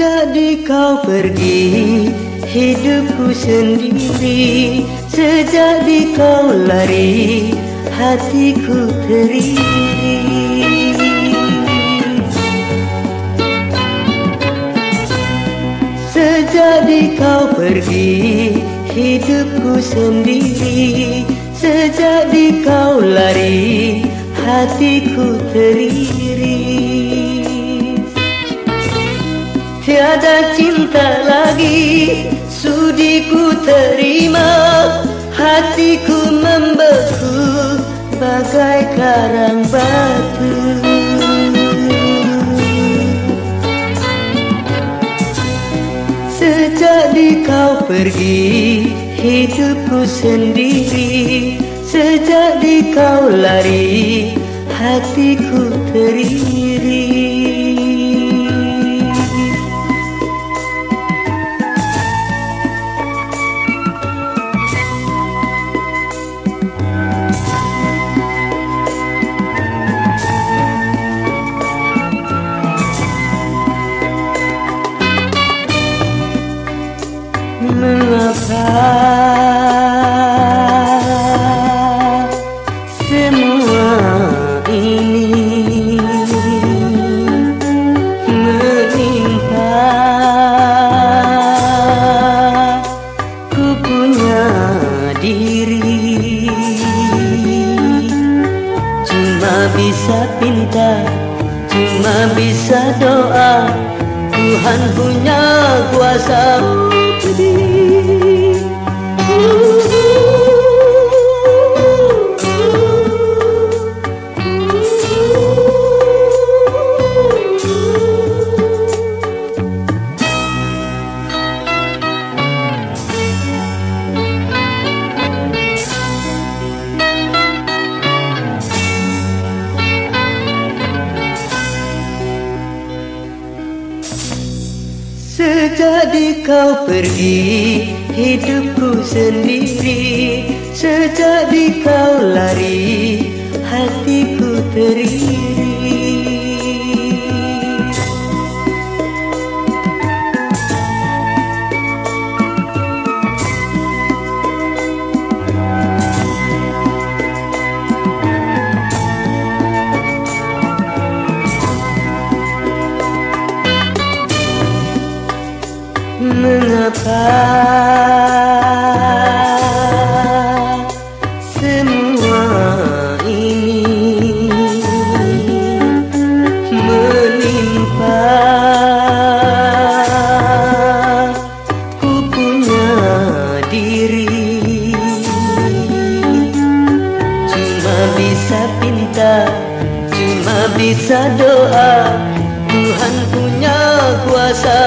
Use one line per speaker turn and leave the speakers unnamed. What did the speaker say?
Sejak di kau pergi Hidupku sendiri. Sejak di kau lari Hatiku teriri Sejak di kau pergi Hidupku sendiri. Sejak di kau lari Hatiku teriri Tiada cinta lagi Sudi ku terima. Hatiku membeku Bagai karang batu. Sejak di kau pergi Hidupku sendiri. Sejak di kau lari Hatiku teriri cuma bisa pinta cuma bisa doa. Tuhan punya kuasa Sejak di kau pergi Hidupku sendiri. Sejak di kau lari Hatiku teriri Mengapa semua ini menimpa ku punya diri? Cuma bisa pinta cuma bisa doa Tuhan punya kuasa